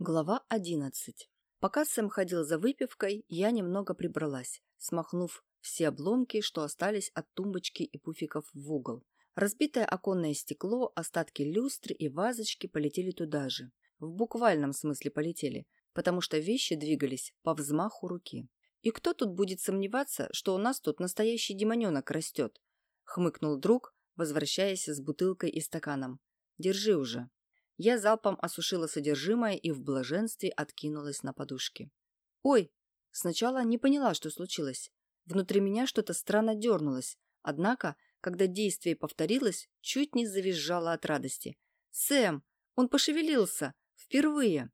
Глава 11. Пока Сэм ходил за выпивкой, я немного прибралась, смахнув все обломки, что остались от тумбочки и пуфиков в угол. Разбитое оконное стекло, остатки люстры и вазочки полетели туда же. В буквальном смысле полетели, потому что вещи двигались по взмаху руки. «И кто тут будет сомневаться, что у нас тут настоящий демоненок растет?» — хмыкнул друг, возвращаясь с бутылкой и стаканом. «Держи уже». Я залпом осушила содержимое и в блаженстве откинулась на подушке. «Ой!» Сначала не поняла, что случилось. Внутри меня что-то странно дернулось. Однако, когда действие повторилось, чуть не завизжала от радости. «Сэм! Он пошевелился! Впервые!»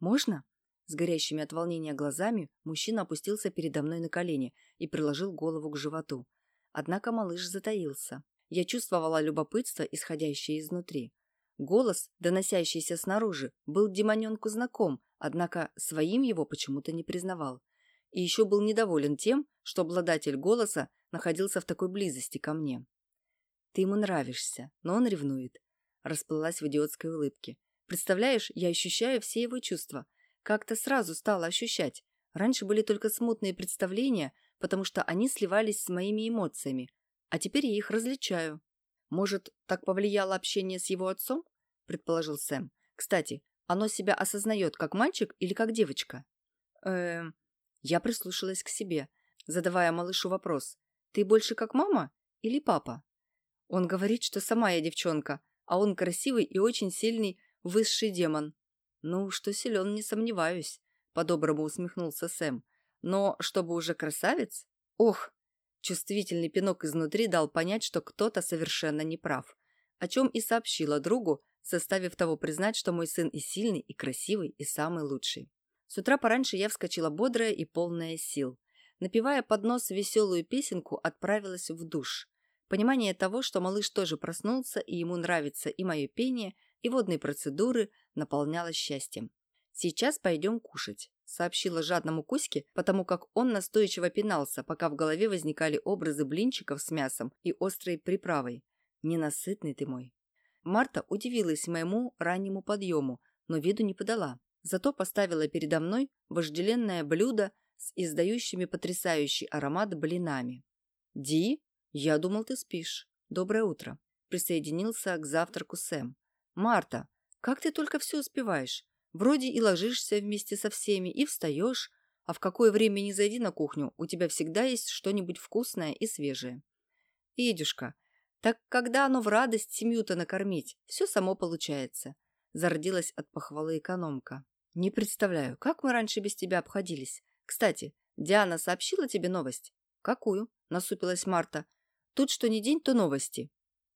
«Можно?» С горящими от волнения глазами мужчина опустился передо мной на колени и приложил голову к животу. Однако малыш затаился. Я чувствовала любопытство, исходящее изнутри. Голос, доносящийся снаружи, был демоненку знаком, однако своим его почему-то не признавал. И еще был недоволен тем, что обладатель голоса находился в такой близости ко мне. «Ты ему нравишься, но он ревнует», – расплылась в идиотской улыбке. «Представляешь, я ощущаю все его чувства. Как-то сразу стала ощущать. Раньше были только смутные представления, потому что они сливались с моими эмоциями, а теперь я их различаю. «Может, так повлияло общение с его отцом?» – предположил Сэм. «Кстати, оно себя осознает как мальчик или как девочка?» «Эм...» Я прислушалась к себе, задавая малышу вопрос. «Ты больше как мама или папа?» Он говорит, что сама я девчонка, а он красивый и очень сильный высший демон. «Ну, что силен, не сомневаюсь», – по-доброму усмехнулся Сэм. «Но чтобы уже красавец? Ох, Чувствительный пинок изнутри дал понять, что кто-то совершенно неправ, о чем и сообщила другу, заставив того признать, что мой сын и сильный, и красивый, и самый лучший. С утра пораньше я вскочила бодрая и полная сил. Напевая под нос веселую песенку, отправилась в душ. Понимание того, что малыш тоже проснулся, и ему нравится и мое пение, и водные процедуры, наполняло счастьем. Сейчас пойдем кушать сообщила жадному Кузьке, потому как он настойчиво пинался, пока в голове возникали образы блинчиков с мясом и острой приправой. «Ненасытный ты мой». Марта удивилась моему раннему подъему, но виду не подала. Зато поставила передо мной вожделенное блюдо с издающими потрясающий аромат блинами. «Ди, я думал, ты спишь. Доброе утро», – присоединился к завтраку Сэм. «Марта, как ты только все успеваешь? Вроде и ложишься вместе со всеми, и встаешь, а в какое время не зайди на кухню, у тебя всегда есть что-нибудь вкусное и свежее. Едюшка, так когда оно в радость семью-то накормить, все само получается. Зародилась от похвалы экономка. Не представляю, как мы раньше без тебя обходились. Кстати, Диана сообщила тебе новость? Какую? Насупилась Марта. Тут что ни день, то новости.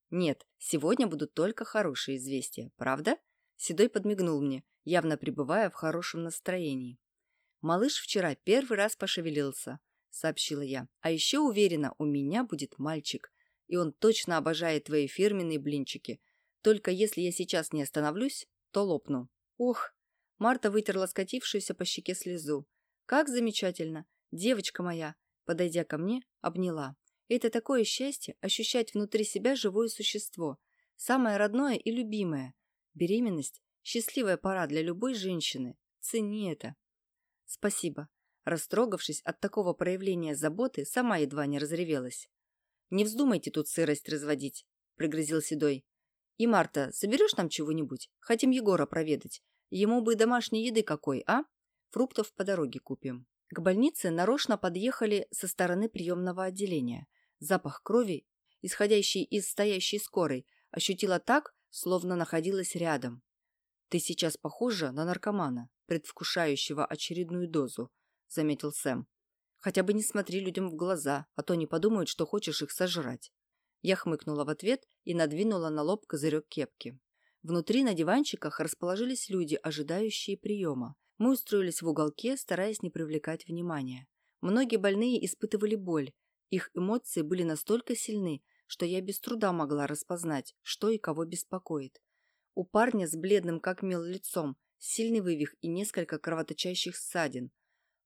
Нет, сегодня будут только хорошие известия, правда? Седой подмигнул мне явно пребывая в хорошем настроении. «Малыш вчера первый раз пошевелился», — сообщила я. «А еще уверена, у меня будет мальчик, и он точно обожает твои фирменные блинчики. Только если я сейчас не остановлюсь, то лопну». «Ох!» — Марта вытерла скатившуюся по щеке слезу. «Как замечательно! Девочка моя!» Подойдя ко мне, обняла. «Это такое счастье — ощущать внутри себя живое существо. Самое родное и любимое. Беременность Счастливая пора для любой женщины. Цени это. Спасибо. Растрогавшись от такого проявления заботы, сама едва не разревелась. «Не вздумайте тут сырость разводить», — пригрозил Седой. «И, Марта, соберешь нам чего-нибудь? Хотим Егора проведать. Ему бы домашней еды какой, а? Фруктов по дороге купим». К больнице нарочно подъехали со стороны приемного отделения. Запах крови, исходящий из стоящей скорой, ощутила так, словно находилась рядом. «Ты сейчас похожа на наркомана, предвкушающего очередную дозу», — заметил Сэм. «Хотя бы не смотри людям в глаза, а то они подумают, что хочешь их сожрать». Я хмыкнула в ответ и надвинула на лоб козырек кепки. Внутри на диванчиках расположились люди, ожидающие приема. Мы устроились в уголке, стараясь не привлекать внимания. Многие больные испытывали боль. Их эмоции были настолько сильны, что я без труда могла распознать, что и кого беспокоит. У парня с бледным как мел лицом, сильный вывих и несколько кровоточащих ссадин.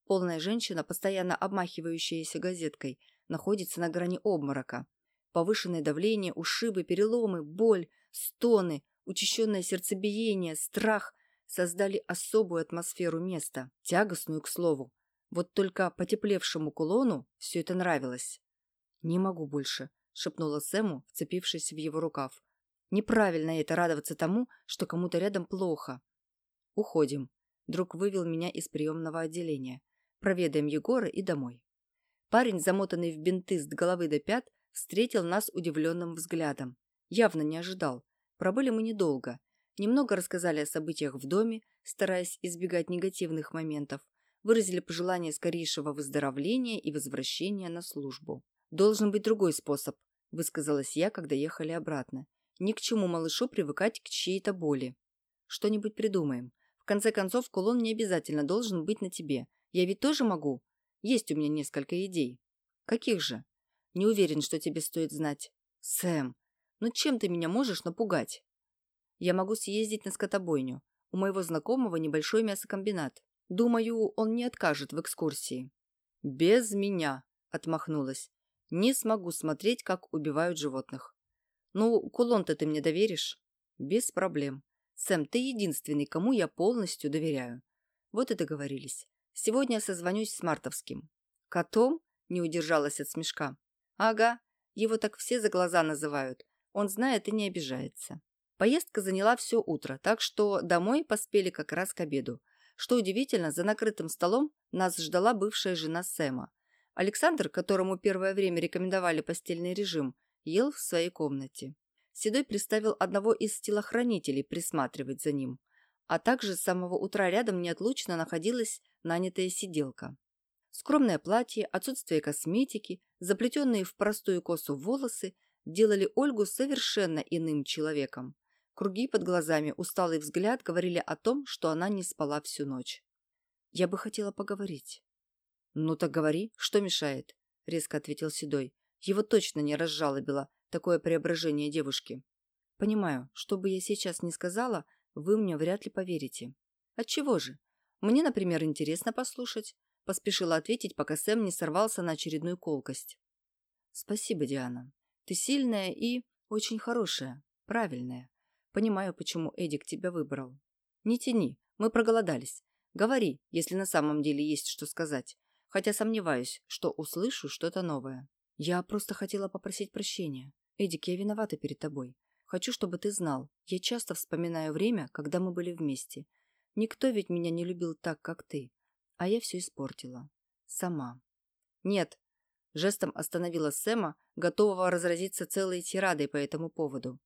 Полная женщина, постоянно обмахивающаяся газеткой, находится на грани обморока. Повышенное давление, ушибы, переломы, боль, стоны, учащенное сердцебиение, страх – создали особую атмосферу места, тягостную, к слову. Вот только потеплевшему кулону все это нравилось. «Не могу больше», — шепнула Сэму, вцепившись в его рукав. «Неправильно это радоваться тому, что кому-то рядом плохо». «Уходим». Друг вывел меня из приемного отделения. «Проведаем Егора и домой». Парень, замотанный в бинты с головы до пят, встретил нас удивленным взглядом. Явно не ожидал. Пробыли мы недолго. Немного рассказали о событиях в доме, стараясь избегать негативных моментов. Выразили пожелание скорейшего выздоровления и возвращения на службу. «Должен быть другой способ», – высказалась я, когда ехали обратно. «Ни к чему малышу привыкать к чьей-то боли. Что-нибудь придумаем. В конце концов, кулон не обязательно должен быть на тебе. Я ведь тоже могу. Есть у меня несколько идей. Каких же? Не уверен, что тебе стоит знать. Сэм, ну чем ты меня можешь напугать? Я могу съездить на скотобойню. У моего знакомого небольшой мясокомбинат. Думаю, он не откажет в экскурсии. Без меня, отмахнулась. Не смогу смотреть, как убивают животных. Ну, кулон-то ты мне доверишь? Без проблем. Сэм, ты единственный, кому я полностью доверяю. Вот и договорились. Сегодня созвонюсь с Мартовским. Котом? Не удержалась от смешка. Ага, его так все за глаза называют. Он знает и не обижается. Поездка заняла все утро, так что домой поспели как раз к обеду. Что удивительно, за накрытым столом нас ждала бывшая жена Сэма. Александр, которому первое время рекомендовали постельный режим, ел в своей комнате. Седой приставил одного из телохранителей присматривать за ним – а также с самого утра рядом неотлучно находилась нанятая сиделка. Скромное платье, отсутствие косметики, заплетенные в простую косу волосы делали Ольгу совершенно иным человеком. Круги под глазами, усталый взгляд говорили о том, что она не спала всю ночь. «Я бы хотела поговорить». «Ну так говори, что мешает?» – резко ответил Седой. Его точно не разжалобило такое преображение девушки. «Понимаю, что бы я сейчас ни сказала, вы мне вряд ли поверите. Отчего же? Мне, например, интересно послушать. Поспешила ответить, пока Сэм не сорвался на очередную колкость. Спасибо, Диана. Ты сильная и очень хорошая, правильная. Понимаю, почему Эдик тебя выбрал. Не тяни, мы проголодались. Говори, если на самом деле есть что сказать. Хотя сомневаюсь, что услышу что-то новое. Я просто хотела попросить прощения. Эдик, я виновата перед тобой. Хочу, чтобы ты знал, я часто вспоминаю время, когда мы были вместе. Никто ведь меня не любил так, как ты. А я все испортила. Сама. Нет. Жестом остановила Сэма, готового разразиться целой тирадой по этому поводу.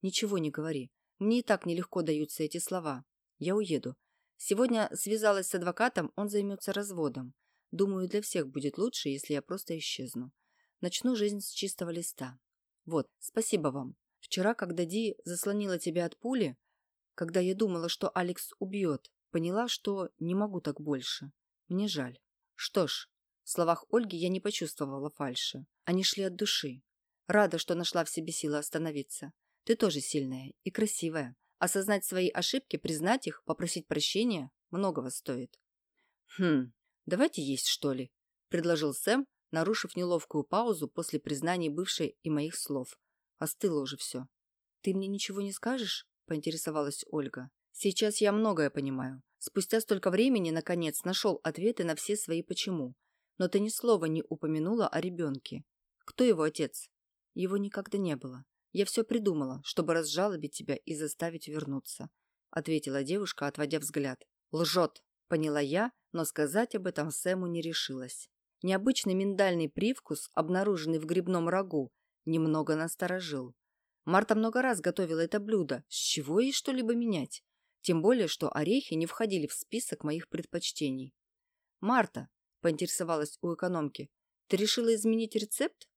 Ничего не говори. Мне и так нелегко даются эти слова. Я уеду. Сегодня связалась с адвокатом, он займется разводом. Думаю, для всех будет лучше, если я просто исчезну. Начну жизнь с чистого листа. Вот, спасибо вам. Вчера, когда Ди заслонила тебя от пули, когда я думала, что Алекс убьет, поняла, что не могу так больше. Мне жаль. Что ж, в словах Ольги я не почувствовала фальши. Они шли от души. Рада, что нашла в себе силы остановиться. Ты тоже сильная и красивая. Осознать свои ошибки, признать их, попросить прощения многого стоит. «Хм, давайте есть, что ли?» – предложил Сэм, нарушив неловкую паузу после признаний бывшей и моих слов, Остыло уже все. «Ты мне ничего не скажешь?» – поинтересовалась Ольга. «Сейчас я многое понимаю. Спустя столько времени, наконец, нашел ответы на все свои «почему». Но ты ни слова не упомянула о ребенке. Кто его отец?» «Его никогда не было. Я все придумала, чтобы разжалобить тебя и заставить вернуться», – ответила девушка, отводя взгляд. «Лжет», – поняла я, но сказать об этом Сэму не решилась. Необычный миндальный привкус, обнаруженный в грибном рагу, немного насторожил. Марта много раз готовила это блюдо. С чего ей что-либо менять? Тем более, что орехи не входили в список моих предпочтений. «Марта», — поинтересовалась у экономки, — «ты решила изменить рецепт?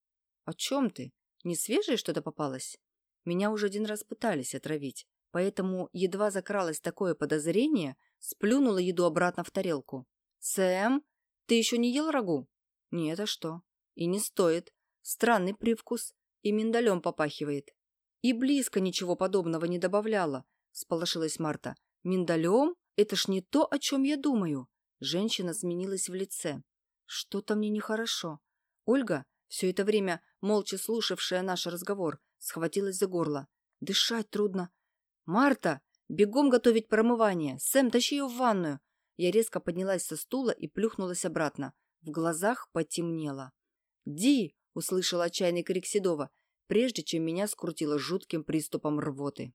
О чем ты? Не свежее что-то попалось? Меня уже один раз пытались отравить, поэтому едва закралось такое подозрение, сплюнула еду обратно в тарелку. «Сэм, ты еще не ел рагу?» «Нет, а что?» «И не стоит. Странный привкус и миндалем попахивает. И близко ничего подобного не добавляла, сполошилась Марта. Миндалем? Это ж не то, о чем я думаю. Женщина сменилась в лице. Что-то мне нехорошо. Ольга, все это время молча слушавшая наш разговор, схватилась за горло. Дышать трудно. «Марта!» Бегом готовить промывание. Сэм, тащи ее в ванную. Я резко поднялась со стула и плюхнулась обратно. В глазах потемнело. «Ди!» – услышал отчаянный крик Седова, прежде чем меня скрутило жутким приступом рвоты.